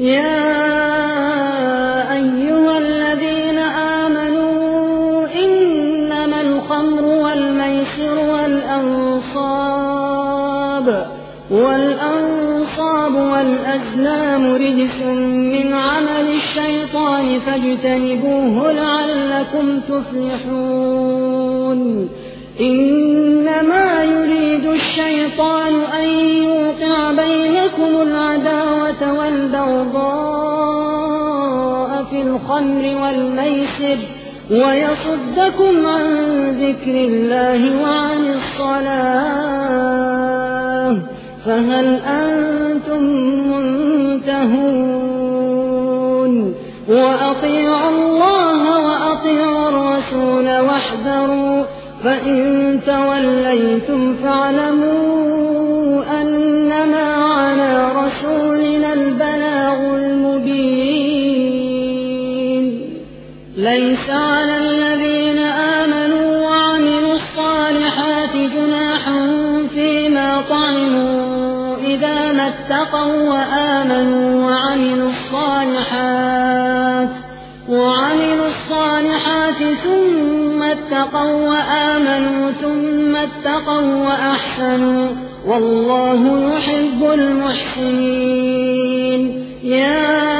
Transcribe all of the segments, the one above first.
يا أيها الذين آمنوا إنما الخمر والميسر والأنصاب والأنصاب والأزلام رجس من عمل الشيطان فاجتنبوه لعلكم تفلحون. إنما العداوة والبغضاء في الخمر والميسر ويصدكم عن ذكر الله وعن الصلاة فهل أنتم منتهون؟ وأطيعوا الله وأطيعوا الرسول واحذروا فإن توليتم فاعلموا ليس على الذين آمنوا وعملوا الصالحات جناح فيما طعموا إذا ما اتقوا وآمنوا وعملوا الصالحات وعملوا الصالحات ثم اتقوا وآمنوا ثم اتقوا وأحسنوا والله يحب المحسنين. يا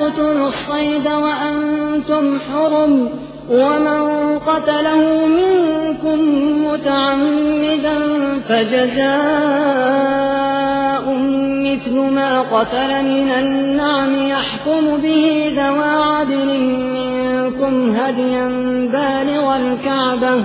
تقتلوا الصيد وأنتم حرم ومن قتله منكم متعمدا فجزاء مثل ما قتل من النعم يحكم به ذوى عدل منكم هديا بالغ الكعبة